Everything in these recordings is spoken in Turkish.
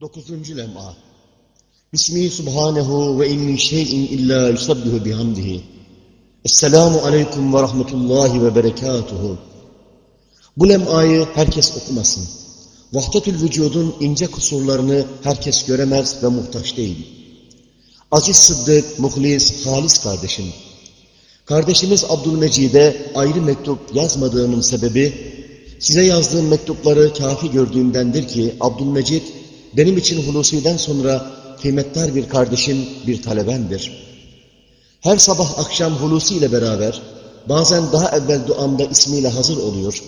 Dokuzuncu lem'a. Bismihi subhanehu ve in şeyin illa yusabbihu bihamdihi. Esselamu aleyküm ve rahmetullahi ve berekatuhu. Bu lem'ayı herkes okumasın. Vahdetül vücudun ince kusurlarını herkes göremez ve muhtaç değil. Aziz Sıddık, muhlis, halis kardeşim. Kardeşimiz Abdülmecid'e ayrı mektup yazmadığımın sebebi, size yazdığım mektupları kafi gördüğümdendir ki Abdülmecid, benim için Hulusi'den sonra kıymetli bir kardeşim, bir talebemdir. Her sabah akşam Hulusi ile beraber, bazen daha evvel duamda ismiyle hazır oluyor.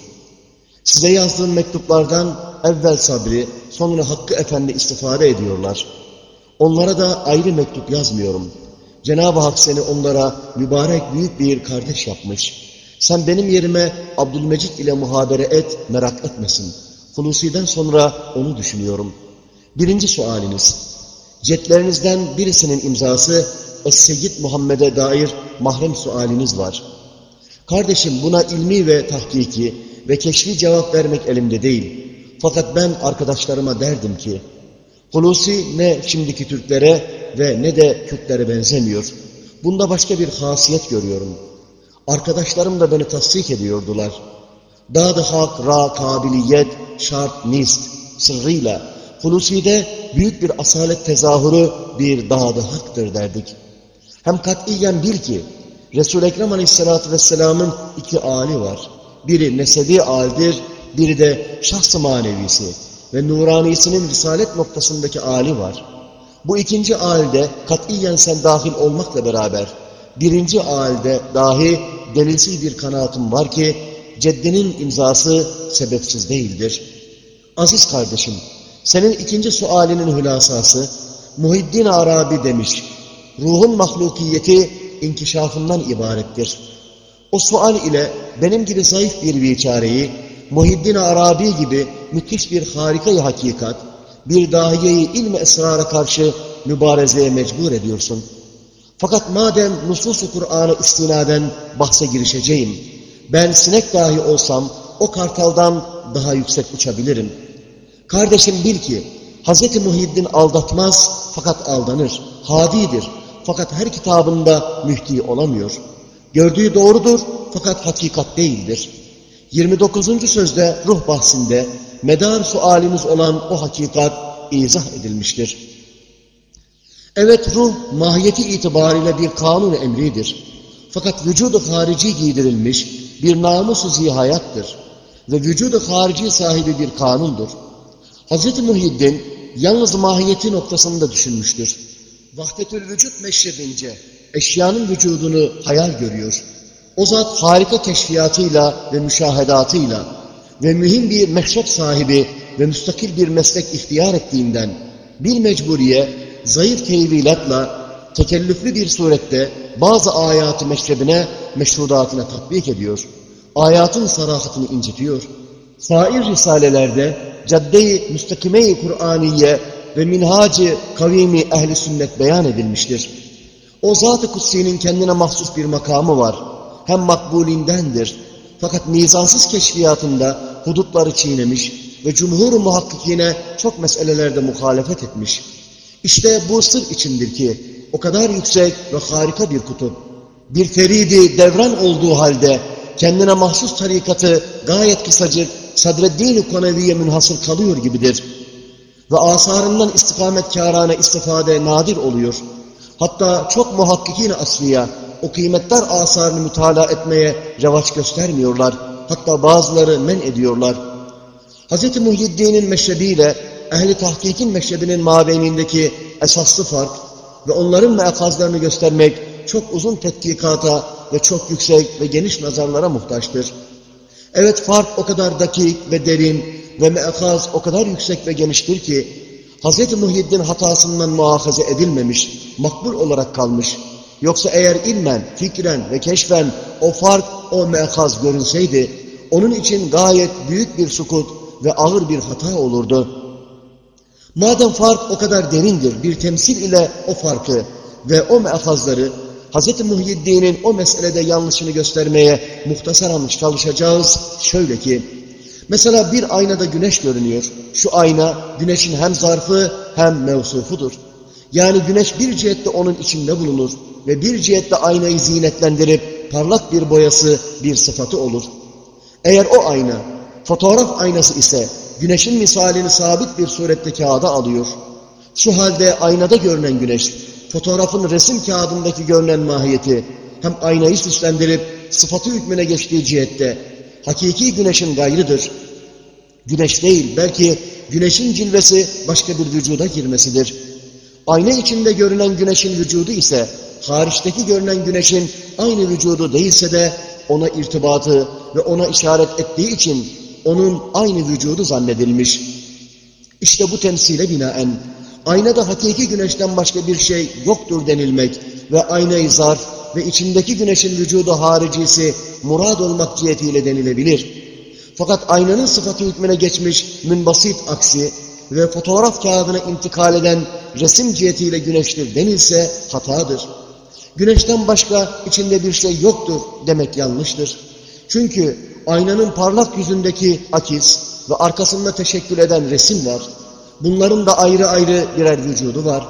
Size yazdığım mektuplardan evvel sabri, sonra Hakkı Efendi istifade ediyorlar. Onlara da ayrı mektup yazmıyorum. Cenab-ı Hak seni onlara mübarek büyük bir kardeş yapmış. Sen benim yerime Abdülmecid ile muhabere et, merak etmesin. Hulusi'den sonra onu düşünüyorum. Birinci sualiniz. Cetlerinizden birisinin imzası Es-Seyyid Muhammed'e dair mahrem sualiniz var. Kardeşim buna ilmi ve tahkiki ve keşfi cevap vermek elimde değil. Fakat ben arkadaşlarıma derdim ki, Hulusi ne şimdiki Türklere ve ne de Kürtlere benzemiyor. Bunda başka bir hasiyet görüyorum. Arkadaşlarım da beni tasdik ediyordular. Dağ-ı hak, ra, kabiliyet, şart, nist, sırrıyla Hulusi'de büyük bir asalet tezahürü bir dağ-ı haktır derdik. Hem katiyen bil ki Resul-i Ekrem Aleyhisselatü Vesselam'ın iki âli var. Biri nesebi âldir, biri de şahs-ı manevisi ve nuranisinin risalet noktasındaki âli var. Bu ikinci âlde katiyen sen dahil olmakla beraber birinci âlde dahi delilsiz bir kanaatim var ki ceddinin imzası sebepsiz değildir. Aziz kardeşim, senin ikinci sualinin hülasası Muhiddin Arabi demiş, ruhun mahlukiyeti inkişafından ibarettir. O sual ile benim gibi zayıf bir biçareyi, Muhiddin Arabi gibi müthiş bir harikayı hakikat, bir dahiyeyi ilmi esrara karşı mübarezeye mecbur ediyorsun. Fakat madem nusus-u Kur'an'a istinaden bahse girişeceğim, ben sinek dahi olsam o kartaldan daha yüksek uçabilirim. Kardeşim bil ki, Hz. Muhyiddin aldatmaz fakat aldanır, hadidir. Fakat her kitabında mühti olamıyor. Gördüğü doğrudur fakat hakikat değildir. 29. sözde ruh bahsinde medar sualimiz olan o hakikat izah edilmiştir. Evet ruh mahiyeti itibariyle bir kanun emridir. Fakat vücudu harici giydirilmiş bir namus-u zihayattır. Ve vücudu harici sahibi bir kanundur. Hz. Muhyiddin yalnız mahiyeti noktasında düşünmüştür. Vahdetül vücut meşrebince eşyanın vücudunu hayal görüyor. O zat harika keşfiyatıyla ve müşahedatıyla ve mühim bir meşrep sahibi ve müstakil bir meslek ihtiyar ettiğinden bir mecburiye zayıf tevilatla tekellüflü bir surette bazı ayatı meşrebine, meşrudatına tatbik ediyor. Ayatın sarahatını incitiyor. Sair risalelerde cadde-i müstakime-i Kur'aniye ve minhacı kavimi ehli sünnet beyan edilmiştir. O zat-ı kutsi'nin kendine mahsus bir makamı var. Hem makbulindendir. Fakat mizansız keşfiyatında hudutları çiğnemiş ve cumhur-u muhakkikine çok meselelerde muhalefet etmiş. İşte bu sır içindir ki o kadar yüksek ve harika bir kutup. Bir feridi devran olduğu halde kendine mahsus tarikatı gayet kısacık Sadreddin-i Konevi'ye münhasır kalıyor gibidir. Ve asarından istikametkârâne istifade nadir oluyor. Hatta çok muhakkikin asliya o kıymetler asarını mütalaa etmeye revaç göstermiyorlar. Hatta bazıları men ediyorlar. Hz. Muhyiddin'in meşrebiyle ehli tahkikin meşrebinin mabeynindeki esaslı fark ve onların meakazlarını göstermek çok uzun tetkikata ve çok yüksek ve geniş nazarlara muhtaçtır. Evet fark o kadar dakik ve derin ve meakaz o kadar yüksek ve geniştir ki Hz. Muhyiddin hatasından muhafaza edilmemiş, makbul olarak kalmış. Yoksa eğer ilmen, fikren ve keşfen o fark, o meakaz görünseydi, onun için gayet büyük bir sukut ve ağır bir hata olurdu. Madem fark o kadar derindir, bir temsil ile o farkı ve o meakazları Hz. Muhyiddin'in o meselede yanlışını göstermeye muhtasaran çalışacağız. Şöyle ki, Mesela bir aynada güneş görünüyor. Şu ayna güneşin hem zarfı hem mevsufudur. Yani güneş bir cihette onun içinde bulunur ve bir cihette aynayı zinetlendirip parlak bir boyası, bir sıfatı olur. Eğer o ayna fotoğraf aynası ise güneşin misalini sabit bir surette kağıda alıyor. Şu halde aynada görünen güneş, fotoğrafın resim kağıdındaki görünen mahiyeti, hem aynayı süslendirip sıfatı hükmüne geçtiği cihette, hakiki güneşin gayrıdır. Güneş değil, belki güneşin cilvesi başka bir vücuda girmesidir. Ayna içinde görünen güneşin vücudu ise, hariçteki görünen güneşin aynı vücudu değilse de, ona irtibatı ve ona işaret ettiği için onun aynı vücudu zannedilmiş. İşte bu temsile binaen aynada hakiki güneşten başka bir şey yoktur denilmek ve aynayı zarf ve içindeki güneşin vücudu haricisi murad olmak cihetiyle denilebilir. Fakat aynanın sıfatı hükmüne geçmiş münbasit aksi ve fotoğraf kağıdına intikal eden resim cihetiyle güneştir denilse hatadır. Güneşten başka içinde bir şey yoktur demek yanlıştır. Çünkü aynanın parlak yüzündeki akis ve arkasında teşekkül eden resim var. Bunların da ayrı ayrı birer vücudu var.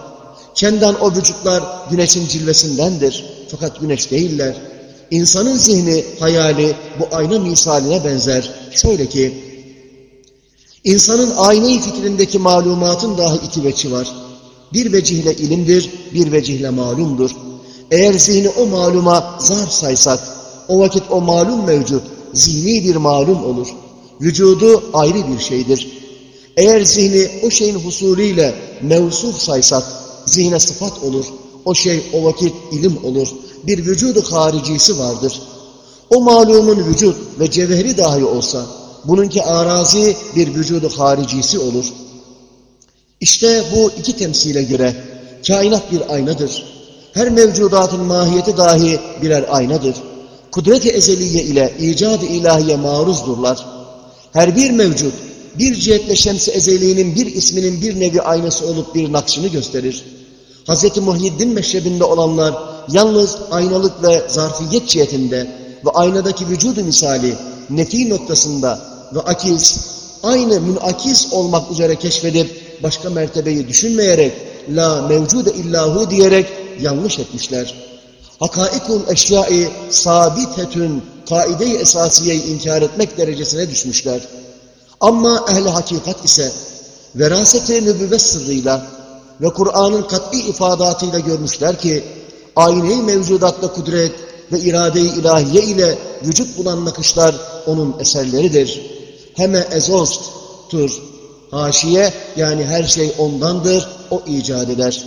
Kendan o vücutlar güneşin cilvesindendir. Fakat güneş değiller. İnsanın zihni, hayali bu ayna misaline benzer. Şöyle ki, insanın aynayı fikrindeki malumatın dahi iki veçi var. Bir vecihle ilimdir, bir vecihle malumdur. Eğer zihni o maluma zar saysak, o vakit o malum mevcut, zihni bir malum olur. Vücudu ayrı bir şeydir. Eğer zihni o şeyin husulüyle mevsuf saysak, zihne sıfat olur. O şey o vakit ilim olur. Bir vücudu haricisi vardır. O malumun vücut ve cevheri dahi olsa, bununki arazi bir vücudu haricisi olur. İşte bu iki temsile göre kainat bir aynadır. Her mevcudatın mahiyeti dahi birer aynadır. Kudret-i ezeliye ile icad-ı ilahiye maruzdurlar. Her bir mevcut bir cihetle şems-i ezeliğinin bir isminin bir nevi aynası olup bir nakşını gösterir. Hz. Muhyiddin meşrebinde olanlar yalnız aynalık ve zarfiyet cihetinde ve aynadaki vücudu misali nefi noktasında ve akis aynı münakis olmak üzere keşfedip başka mertebeyi düşünmeyerek la mevcude illahu diyerek yanlış etmişler. Hakaikul eşyai sabitetün kaide-i esasiyeyi inkar etmek derecesine düşmüşler. Ama ehli hakikat ise verasete nübüvvet sırrıyla ve Kur'an'ın kat'i ifadatıyla görmüşler ki ayne-i mevcudatta kudret ve irade-i ilahiye ile vücut bulan nakışlar onun eserleridir. Heme ezosttur. Haşiye yani her şey ondandır, o icat eder.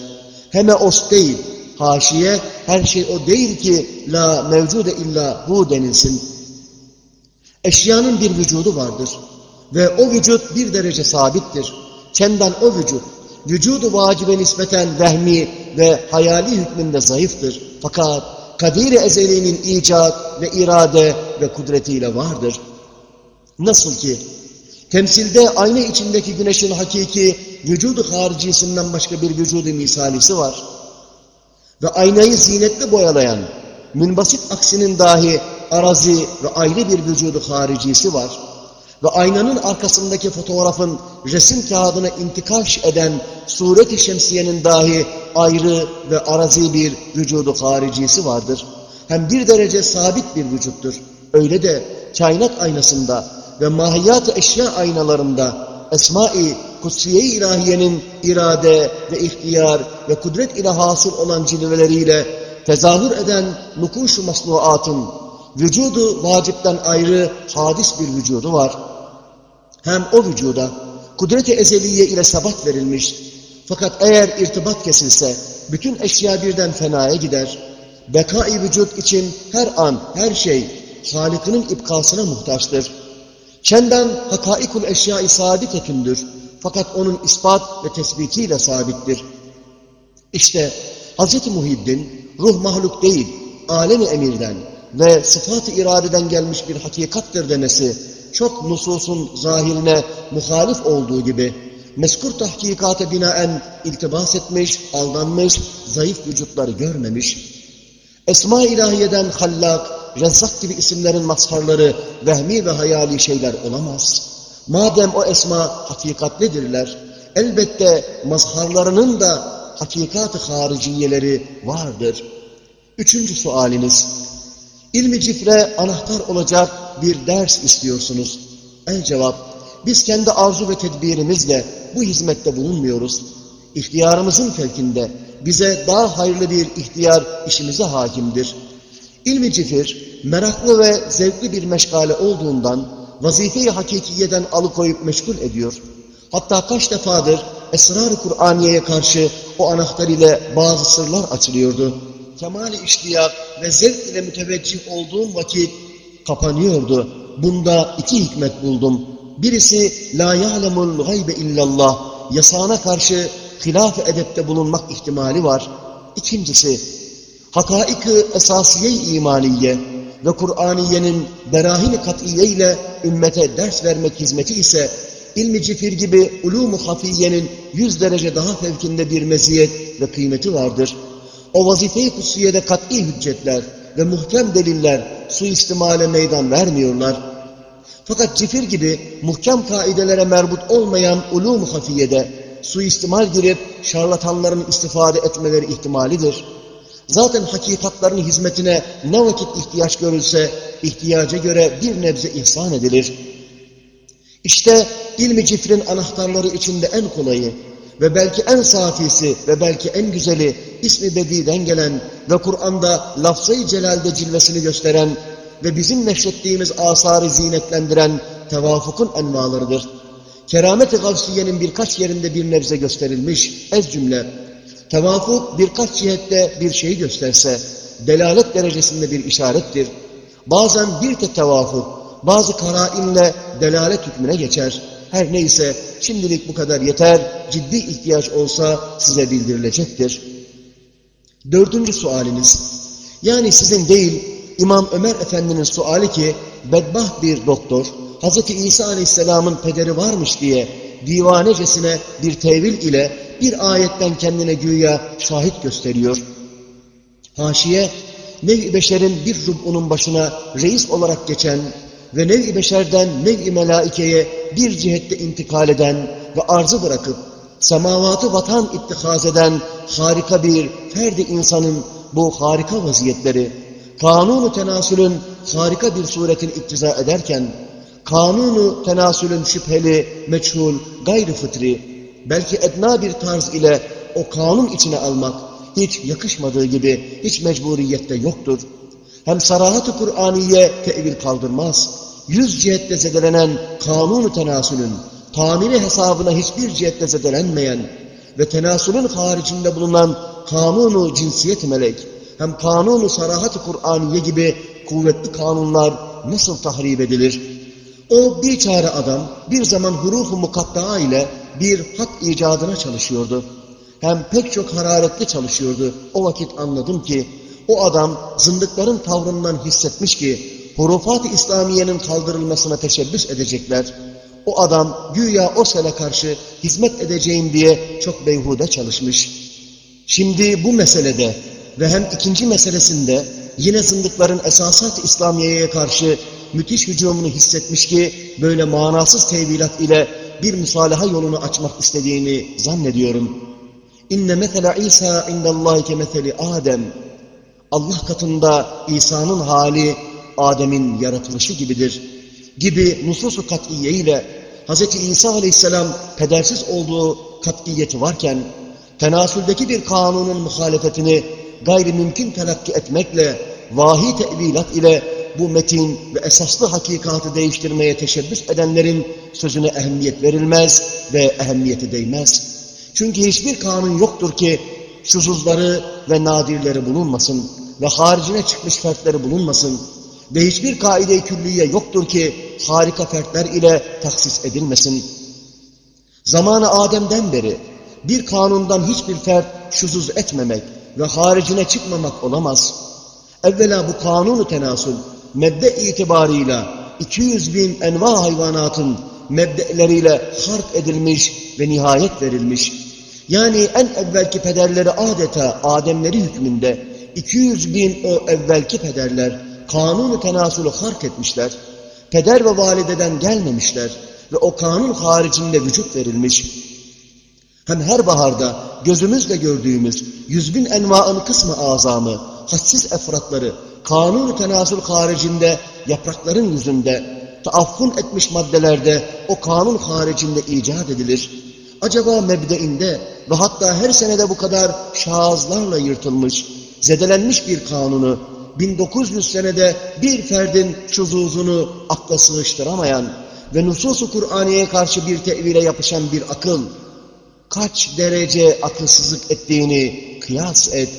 Heme os değil, haşiye her şey o değil ki la mevcude illa bu denilsin. Eşyanın bir vücudu vardır ve o vücut bir derece sabittir. Çenden o vücut, vücudu vacibe nispeten vehmi ve hayali hükmünde zayıftır. Fakat kadir-i ezeliğinin icat ve irade ve kudretiyle vardır. Nasıl ki temsilde ayna içindeki güneşin hakiki vücudu haricisinden başka bir vücudu misalisi var. Ve aynayı zinetli boyalayan münbasit aksinin dahi arazi ve ayrı bir vücudu haricisi var ve aynanın arkasındaki fotoğrafın resim kağıdına intikaş eden suret-i şemsiyenin dahi ayrı ve arazi bir vücudu haricisi vardır. Hem bir derece sabit bir vücuttur. Öyle de kainat aynasında ve mahiyat-ı eşya aynalarında Esma-i Kutsiye-i ilahiyenin irade ve ihtiyar ve kudret ile hasıl olan cilveleriyle tezahür eden nukuş-u masnuatın vücudu vacipten ayrı hadis bir vücudu var. Hem o vücuda kudret-i ezeliye ile sabat verilmiş. Fakat eğer irtibat kesilse bütün eşya birden fenaya gider. Bekai vücut için her an, her şey Halık'ının ipkasına muhtaçtır. Çenden hakaikul eşya-i sabitetündür. Fakat onun ispat ve tespitiyle sabittir. İşte Hz. Muhiddin ruh mahluk değil, alemi emirden ve sıfat-ı iradeden gelmiş bir hakikattır demesi çok nususun zahirine muhalif olduğu gibi meskur tahkikata binaen iltibas etmiş, aldanmış, zayıf vücutları görmemiş. Esma-i ilahiyeden hallak, rezzak gibi isimlerin mazharları vehmi ve hayali şeyler olamaz. Madem o esma hakikatlidirler, elbette mazharlarının da hakikat-ı hariciyeleri vardır. Üçüncü sualiniz, ilmi cifre anahtar olacak bir ders istiyorsunuz. El cevap, biz kendi arzu ve tedbirimizle bu hizmette bulunmuyoruz. İhtiyarımızın fevkinde bize daha hayırlı bir ihtiyar işimize hakimdir. İlmi cifir, meraklı ve zevkli bir meşgale olduğundan vazifeyi hakikiyeden alıkoyup meşgul ediyor. Hatta kaç defadır Esrar-ı Kur'aniye'ye karşı o anahtar ile bazı sırlar açılıyordu. Kemal-i iştiyak ve zevk ile müteveccih olduğum vakit kapanıyordu. Bunda iki hikmet buldum. Birisi la ya'lemul gaybe illallah yasağına karşı hilaf-ı edepte bulunmak ihtimali var. İkincisi hakaik-ı esasiye-i imaniye ve Kur'aniyenin berahin-i katiye ile ümmete ders vermek hizmeti ise ilmi cifir gibi ulûm-u hafiyenin yüz derece daha fevkinde bir meziyet ve kıymeti vardır. O vazife-i kutsiyede kat'i hüccetler ve muhkem deliller suistimale meydan vermiyorlar. Fakat cifir gibi muhkem kaidelere merbut olmayan ulûm-u hafiyede suistimal girip şarlatanların istifade etmeleri ihtimalidir. Zaten hakikatların hizmetine ne vakit ihtiyaç görülse ihtiyaca göre bir nebze ihsan edilir. İşte ilmi cifrin anahtarları içinde en kolayı ve belki en safisi ve belki en güzeli ismi Bedi'den gelen ve Kur'an'da lafzayı celalde cilvesini gösteren ve bizim neşrettiğimiz asarı zinetlendiren tevafukun envalarıdır. Keramet-i Gavsiye'nin birkaç yerinde bir nebze gösterilmiş, ez cümle. Tevafuk birkaç cihette bir şeyi gösterse, delalet derecesinde bir işarettir. Bazen bir tek tevafuk, bazı karainle delalet hükmüne geçer. Her neyse şimdilik bu kadar yeter, ciddi ihtiyaç olsa size bildirilecektir. Dördüncü sualiniz, yani sizin değil İmam Ömer Efendi'nin suali ki bedbaht bir doktor, Hz. İsa Aleyhisselam'ın pederi varmış diye divanecesine bir tevil ile bir ayetten kendine güya şahit gösteriyor. Haşiye, nev-i beşerin bir rub'unun başına reis olarak geçen ve nev-i beşerden nev-i melaikeye bir cihette intikal eden ve arzı bırakıp semavatı vatan ittihaz eden harika bir ferdi insanın bu harika vaziyetleri, kanunu tenasülün harika bir suretin iktiza ederken, kanunu tenasülün şüpheli, meçhul, gayri fıtri, belki edna bir tarz ile o kanun içine almak hiç yakışmadığı gibi hiç mecburiyette yoktur. Hem sarahat-ı Kur'aniye tevil kaldırmaz. Yüz cihette zedelenen kanunu tenasülün, tamiri hesabına hiçbir cihette zedelenmeyen ve tenasülün haricinde bulunan kanunu cinsiyet melek, hem kanunu sarahat-ı Kur'aniye gibi kuvvetli kanunlar nasıl tahrip edilir? O bir çare adam bir zaman huruf-u mukatta'a ile bir hak icadına çalışıyordu. Hem pek çok hararetli çalışıyordu. O vakit anladım ki o adam zındıkların tavrından hissetmiş ki hurufat-ı İslamiye'nin kaldırılmasına teşebbüs edecekler. O adam güya o sele karşı hizmet edeceğim diye çok beyhude çalışmış. Şimdi bu meselede ve hem ikinci meselesinde yine zındıkların esasat-ı İslamiye'ye karşı müthiş hücumunu hissetmiş ki böyle manasız tevilat ile bir musalaha yolunu açmak istediğini zannediyorum. İnne mesela İsa indallahi ke meseli Adem. Allah katında İsa'nın hali Adem'in yaratılışı gibidir. Gibi nusus-u kat'iye ile Hz. İsa aleyhisselam pedersiz olduğu kat'iyeti varken tenasüldeki bir kanunun muhalefetini gayrimümkün telakki etmekle vahi tevilat ile bu metin ve esaslı hakikatı değiştirmeye teşebbüs edenlerin sözüne ehemmiyet verilmez ve ehemmiyeti değmez. Çünkü hiçbir kanun yoktur ki şuzuzları ve nadirleri bulunmasın ve haricine çıkmış fertleri bulunmasın ve hiçbir kaide-i külliye yoktur ki harika fertler ile taksis edilmesin. Zamanı Adem'den beri bir kanundan hiçbir fert şuzuz etmemek ve haricine çıkmamak olamaz. Evvela bu kanunu tenasül, mebde itibarıyla 200 bin enva hayvanatın mebdeleriyle harp edilmiş ve nihayet verilmiş. Yani en evvelki pederleri adeta Ademleri hükmünde 200 bin o evvelki pederler kanunu tenasülü hark etmişler. Peder ve valideden gelmemişler. ve o kanun haricinde vücut verilmiş. Hem her baharda gözümüzle gördüğümüz yüz bin envaın kısmı azamı, hassiz efratları, kanun tenasül haricinde yaprakların yüzünde, taaffun etmiş maddelerde o kanun haricinde icat edilir. Acaba mebdeinde ve hatta her senede bu kadar şahızlarla yırtılmış, zedelenmiş bir kanunu 1900 senede bir ferdin şuzuzunu akla sığıştıramayan ve nusus-u Kur'aniye karşı bir tevile yapışan bir akıl, kaç derece akılsızlık ettiğini kıyas et.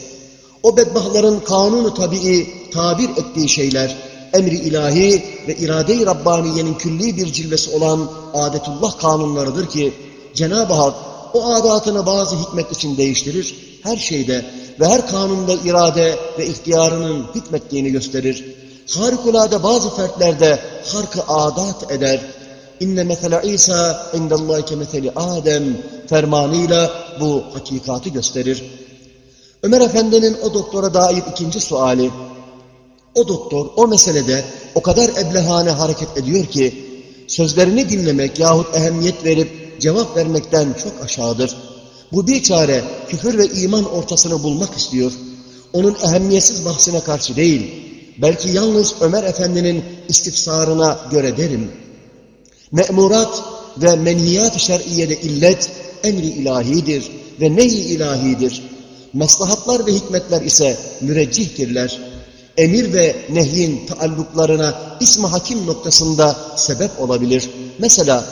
O bedbahların kanunu tabii tabir ettiği şeyler, emri ilahi ve irade-i Rabbaniye'nin külli bir cilvesi olan adetullah kanunlarıdır ki, Cenab-ı Hak o adatını bazı hikmet için değiştirir, her şeyde ve her kanunda irade ve ihtiyarının hükmettiğini gösterir. Harikulade bazı fertlerde harkı adat eder. İnne mesele İsa indallahi ke meseli Adem fermanıyla bu hakikati gösterir. Ömer Efendi'nin o doktora dair ikinci suali, o doktor o meselede o kadar eblehane hareket ediyor ki, sözlerini dinlemek yahut ehemmiyet verip cevap vermekten çok aşağıdır. Bu bir çare küfür ve iman ortasını bulmak istiyor. Onun ehemmiyetsiz bahsine karşı değil, belki yalnız Ömer Efendi'nin istifsarına göre derim. Me'murat ve menhiyat-ı şer'iyede illet emri ilahidir ve neyi ilahidir. Maslahatlar ve hikmetler ise müreccihtirler. Emir ve nehyin taalluklarına ismi hakim noktasında sebep olabilir. Mesela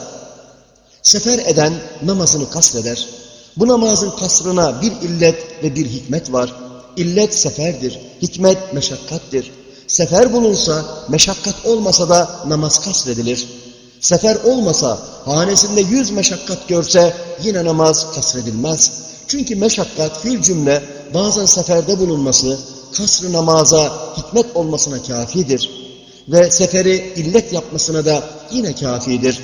sefer eden namazını kasveder. Bu namazın kasrına bir illet ve bir hikmet var. İllet seferdir, hikmet meşakkattir. Sefer bulunsa, meşakkat olmasa da namaz kasredilir. Sefer olmasa, hanesinde yüz meşakkat görse yine namaz kasredilmez. Çünkü meşakkat fil cümle bazen seferde bulunması, kasrı namaza hikmet olmasına kafidir. Ve seferi illet yapmasına da yine kafidir.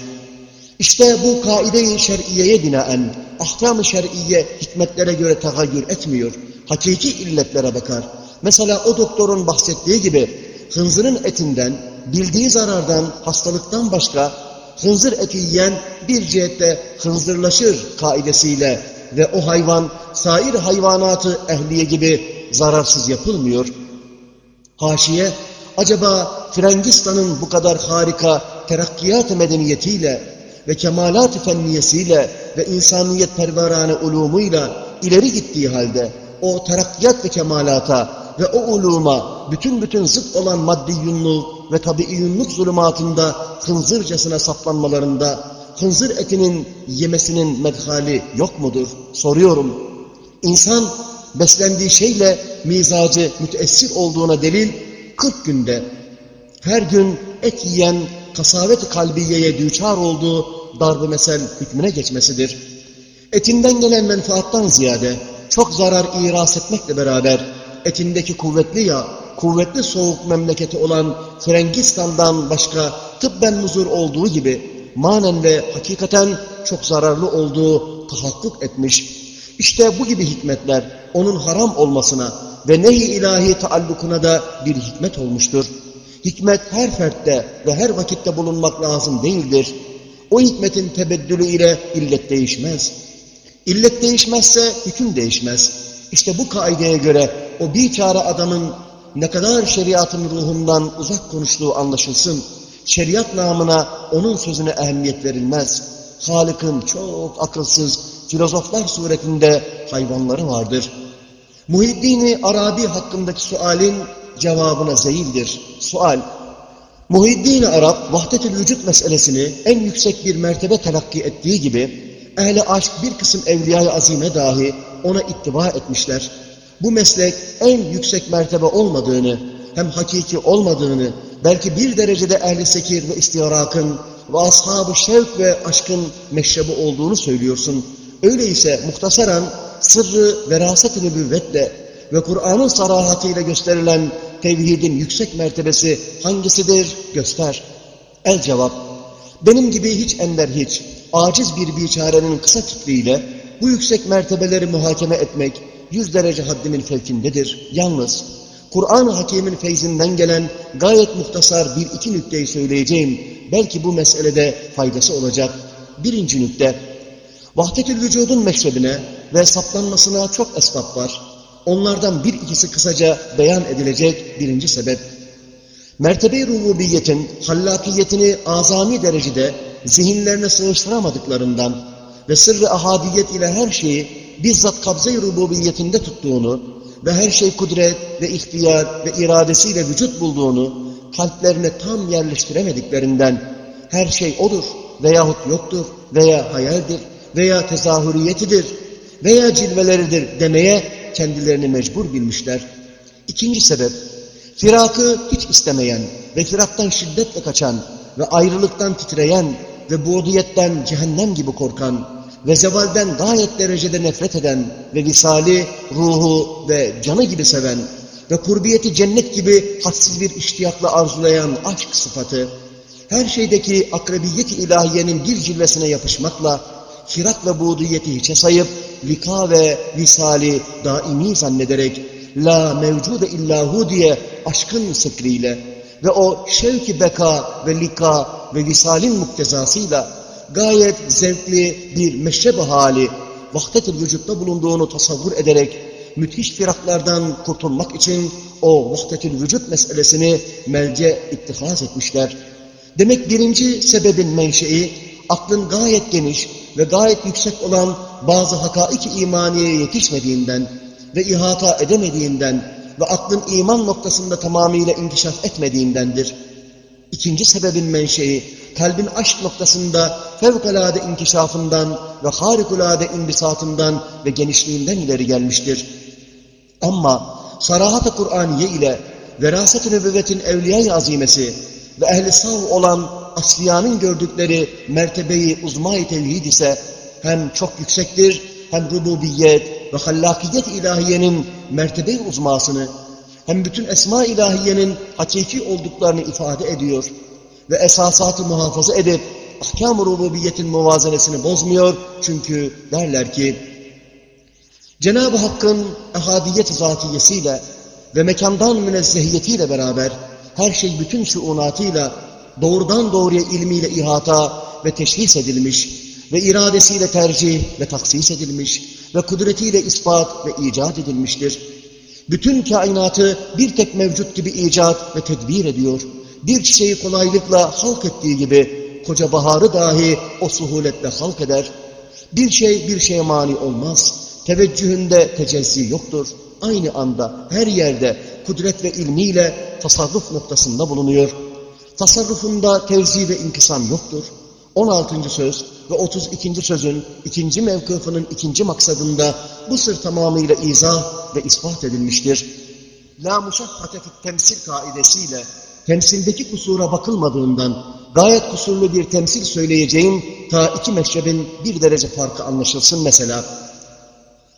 İşte bu kaide-i şer'iyeye binaen ahkam-ı şer'iye hikmetlere göre tagayyür etmiyor. Hakiki illetlere bakar. Mesela o doktorun bahsettiği gibi hınzırın etinden, bildiği zarardan, hastalıktan başka hınzır eti yiyen bir cihette hınzırlaşır kaidesiyle ve o hayvan sair hayvanatı ehliye gibi zararsız yapılmıyor. Haşiye, acaba Frangistan'ın bu kadar harika terakkiyat medeniyetiyle ve kemalat-ı fenniyesiyle ve insaniyet perverane ulumuyla ileri gittiği halde o terakkiyat ve kemalata ve o uluma bütün bütün zıt olan maddi yunluk ve tabii yunluk zulümatında hınzırcasına saplanmalarında hınzır etinin yemesinin medhali yok mudur? Soruyorum. İnsan beslendiği şeyle mizacı müteessir olduğuna delil 40 günde her gün et yiyen kasavet-i kalbiyeye düçar olduğu darb-ı mesel hükmüne geçmesidir. Etinden gelen menfaattan ziyade çok zarar iras etmekle beraber etindeki kuvvetli ya, kuvvetli soğuk memleketi olan Frengistan'dan başka tıbben muzur olduğu gibi manen ve hakikaten çok zararlı olduğu tahakkuk etmiş. İşte bu gibi hikmetler onun haram olmasına ve nehi ilahi taallukuna da bir hikmet olmuştur. Hikmet her fertte ve her vakitte bulunmak lazım değildir. O hikmetin tebeddülü ile illet değişmez. İllet değişmezse hüküm değişmez. İşte bu kaideye göre o bir çare adamın ne kadar şeriatın ruhundan uzak konuştuğu anlaşılsın. Şeriat namına onun sözüne ehemmiyet verilmez. Halık'ın çok akılsız filozoflar suretinde hayvanları vardır. Muhiddin-i Arabi hakkındaki sualin cevabına zeyildir. Sual, Muhiddin-i Arap vahdet-ül vücut meselesini en yüksek bir mertebe telakki ettiği gibi ehli aşk bir kısım evliya-i azime dahi ona ittiba etmişler. Bu meslek en yüksek mertebe olmadığını, hem hakiki olmadığını, belki bir derecede ehli sekir ve istiyarakın ve ashab-ı şevk ve aşkın meşrebi olduğunu söylüyorsun. Öyleyse muhtasaran sırrı veraset-i ve Kur'an'ın sarahatıyla gösterilen tevhidin yüksek mertebesi hangisidir? Göster. El cevap. Benim gibi hiç ender hiç, aciz bir biçarenin kısa fikriyle bu yüksek mertebeleri muhakeme etmek yüz derece haddimin fevkindedir. Yalnız Kur'an-ı Hakim'in feyzinden gelen gayet muhtasar bir iki nükteyi söyleyeceğim. Belki bu meselede faydası olacak. Birinci nükte, vahdetül vücudun meşrebine ve saplanmasına çok esbab var. Onlardan bir ikisi kısaca beyan edilecek birinci sebep. Mertebe-i rububiyetin hallakiyetini azami derecede zihinlerine sığıştıramadıklarından ve sırrı ahadiyet ile her şeyi bizzat kabze-i rububiyetinde tuttuğunu ve her şey kudret ve ihtiyar ve iradesiyle vücut bulduğunu kalplerine tam yerleştiremediklerinden her şey odur veyahut yoktur veya hayaldir veya tezahüriyetidir veya cilveleridir demeye kendilerini mecbur bilmişler. İkinci sebep, firakı hiç istemeyen ve firaktan şiddetle kaçan ve ayrılıktan titreyen ve buğdiyetten cehennem gibi korkan ve zevalden gayet derecede nefret eden ve visali, ruhu ve canı gibi seven ve kurbiyeti cennet gibi hadsiz bir iştiyakla arzulayan aşk sıfatı, her şeydeki akrebiyet-i ilahiyenin bir cilvesine yapışmakla, firak ve buğdiyeti hiçe sayıp, lika ve visali daimi zannederek, la mevcude illahu diye aşkın sıkriyle ve o şevki beka ve lika ve visalin muktezasıyla gayet zevkli bir meşreb hali, vahdet-i vücutta bulunduğunu tasavvur ederek, müthiş firaklardan kurtulmak için o vahdet-i vücut meselesini melce ittihaz etmişler. Demek birinci sebebin menşei, aklın gayet geniş ve gayet yüksek olan bazı hakaik-i imaniye yetişmediğinden ve ihata edemediğinden ve aklın iman noktasında tamamıyla inkişaf etmediğindendir. İkinci sebebin menşei, kalbin aşk noktasında fevkalade inkişafından ve harikulade imbisatından ve genişliğinden ileri gelmiştir. Ama sarahat-ı Kur'aniye ile veraset-i nübüvvetin evliya-i azimesi ve ehli sav olan asliyanın gördükleri mertebeyi uzma-i tevhid ise hem çok yüksektir hem rububiyet ve hallakiyet ilahiyenin mertebe uzmasını hem bütün esma ilahiyenin hakiki olduklarını ifade ediyor ve esasatı muhafaza edip ahkam-ı rububiyetin muvazenesini bozmuyor. Çünkü derler ki Cenab-ı Hakk'ın ehadiyet zatiyesiyle ve mekandan münezzehiyetiyle beraber her şey bütün şuunatıyla doğrudan doğruya ilmiyle ihata ve teşhis edilmiş ve iradesiyle tercih ve taksis edilmiş ve kudretiyle ispat ve icat edilmiştir. Bütün kainatı bir tek mevcut gibi icat ve tedbir ediyor. Bir çiçeği kolaylıkla halk ettiği gibi koca baharı dahi o suhuletle halk eder. Bir şey bir şeye mani olmaz. Teveccühünde tecezzi yoktur. Aynı anda her yerde kudret ve ilmiyle tasarruf noktasında bulunuyor. Tasarrufunda tevzi ve inkisam yoktur. 16. söz ve 32. sözün ikinci mevkıfının ikinci maksadında bu sır tamamıyla izah ve ispat edilmiştir. La muşahhate temsil kaidesiyle temsildeki kusura bakılmadığından gayet kusurlu bir temsil söyleyeceğim ta iki meşrebin bir derece farkı anlaşılsın mesela.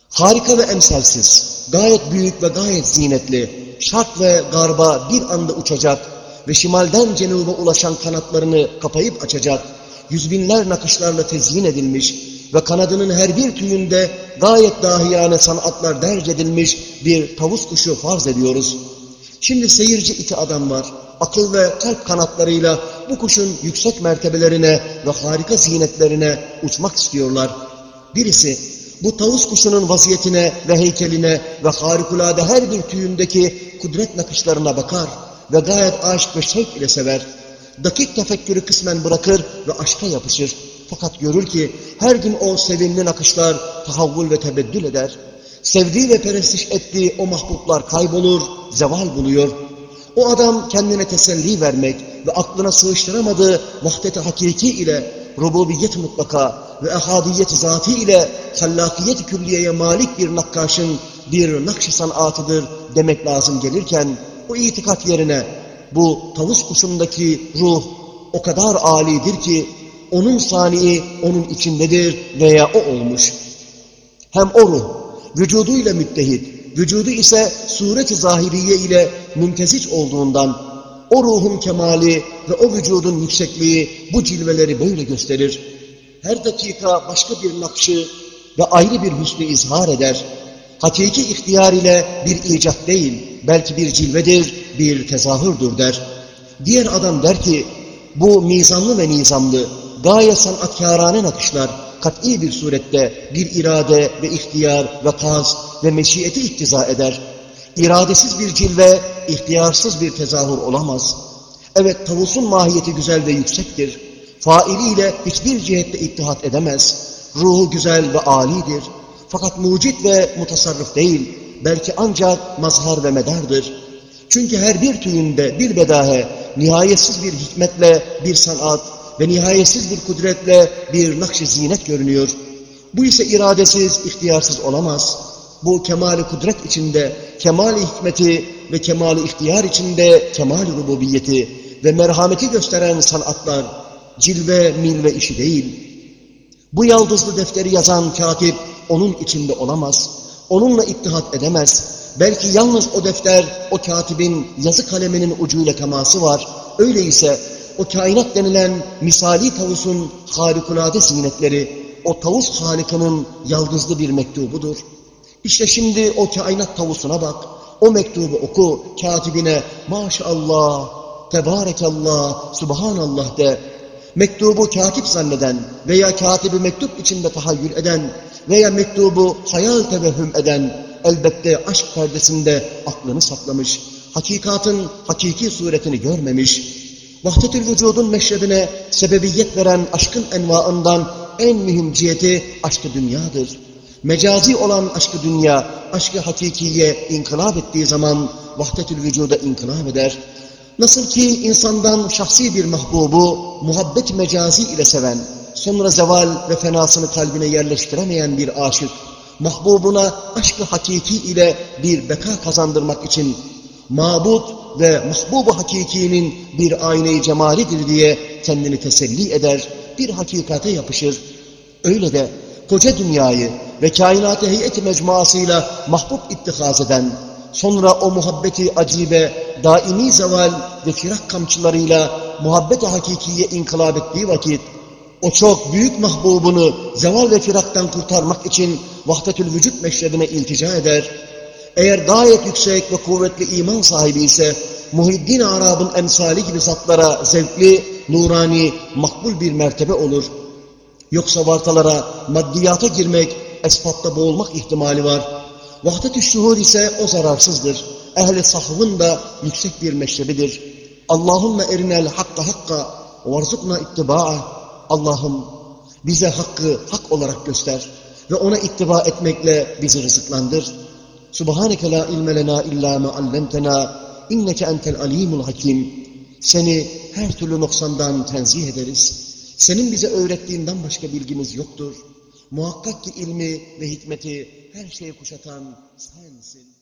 Harika ve emsalsiz, gayet büyük ve gayet zinetli, şark ve garba bir anda uçacak ve şimalden cenuba ulaşan kanatlarını kapayıp açacak, yüz binler nakışlarla tezyin edilmiş ve kanadının her bir tüyünde gayet dahiyane sanatlar derc edilmiş bir tavus kuşu farz ediyoruz. Şimdi seyirci iki adam var. Akıl ve kalp kanatlarıyla bu kuşun yüksek mertebelerine ve harika zinetlerine uçmak istiyorlar. Birisi bu tavus kuşunun vaziyetine ve heykeline ve harikulade her bir tüyündeki kudret nakışlarına bakar ve gayet aşk ve şevk ile sever. Dakik tefekkürü kısmen bırakır ve aşka yapışır. Fakat görür ki her gün o sevimli nakışlar tahavvul ve tebeddül eder. Sevdiği ve perestiş ettiği o mahbublar kaybolur, zeval buluyor. O adam kendine teselli vermek ve aklına sığıştıramadığı vahdet-i hakiki ile rububiyet mutlaka ve ehadiyet zati ile hallakiyet külliyeye malik bir nakkaşın bir nakş sanatıdır demek lazım gelirken o itikat yerine bu tavus kuşundaki ruh o kadar alidir ki onun sani'i onun içindedir veya o olmuş. Hem o ruh vücuduyla müttehit, vücudu ise suret-i zahiriye ile münteziç olduğundan o ruhun kemali ve o vücudun yüksekliği bu cilveleri böyle gösterir. Her dakika başka bir nakşı ve ayrı bir hüsnü izhar eder. Hakiki ihtiyar ile bir icat değil, belki bir cilvedir, bir tezahürdür der. Diğer adam der ki, bu mizanlı ve nizamlı, gayet sanatkârâne nakışlar, kat'i bir surette bir irade ve ihtiyar ve kaz ve meşiyeti iktiza eder. İradesiz bir cilve, ihtiyarsız bir tezahür olamaz. Evet, tavusun mahiyeti güzel ve yüksektir. Failiyle hiçbir cihette ittihat edemez. Ruhu güzel ve âlidir. Fakat mucit ve mutasarrıf değil, belki ancak mazhar ve medardır. Çünkü her bir tüyünde bir bedahe, nihayetsiz bir hikmetle bir sanat ve nihayetsiz bir kudretle bir nakş zinet görünüyor. Bu ise iradesiz, ihtiyarsız olamaz. Bu kemali kudret içinde, kemali hikmeti ve kemali ihtiyar içinde kemali rububiyeti ve merhameti gösteren sanatlar, cilve, milve işi değil. Bu yaldızlı defteri yazan katip onun içinde olamaz. Onunla ittihat edemez. Belki yalnız o defter, o katibin yazı kaleminin ucuyla teması var. Öyleyse o kainat denilen misali tavusun harikulade zinetleri, o tavus halikinin yaldızlı bir mektubudur. İşte şimdi o kainat tavusuna bak, o mektubu oku, katibine maşallah, tebarekallah, subhanallah de, mektubu katip zanneden veya katibi mektup içinde tahayyül eden veya mektubu hayal tevehhüm eden elbette aşk perdesinde aklını saklamış, hakikatın hakiki suretini görmemiş, vahdetül vücudun meşrebine sebebiyet veren aşkın envaından en mühim ciheti aşkı dünyadır. Mecazi olan aşkı dünya, aşkı hakikiye inkılap ettiği zaman vahdetül vücuda inkılap eder. Nasıl ki insandan şahsi bir mahbubu muhabbet mecazi ile seven, sonra zeval ve fenasını kalbine yerleştiremeyen bir aşık, mahbubuna aşkı hakiki ile bir beka kazandırmak için mabut ve mahbubu hakikinin bir ayna-i cemalidir diye kendini teselli eder, bir hakikate yapışır. Öyle de koca dünyayı ve kainatı heyeti mecmuasıyla mahbub ittihaz eden, sonra o muhabbeti acibe, daimi zeval ve firak kamçılarıyla muhabbet-i hakikiye inkılap ettiği vakit, o çok büyük mahbubunu zeval ve firaktan kurtarmak için vahdetül vücut meşrebine iltica eder. Eğer gayet yüksek ve kuvvetli iman sahibi ise Muhiddin Arab'ın emsali gibi zatlara zevkli, nurani, makbul bir mertebe olur. Yoksa vartalara, maddiyata girmek, esbatta boğulmak ihtimali var. Vahdet-i şuhur ise o zararsızdır. Ehli sahvın da yüksek bir meşrebidir. Allahümme erinel hakka hakka varzukna ittiba'a. Allah'ım bize hakkı hak olarak göster ve ona ittiba etmekle bizi rızıklandır. Subhaneke la ilme lena illa ma allamtena inneke entel alimul hakim. Seni her türlü noksandan tenzih ederiz. Senin bize öğrettiğinden başka bilgimiz yoktur. Muhakkak ki ilmi ve hikmeti her şeyi kuşatan sensin.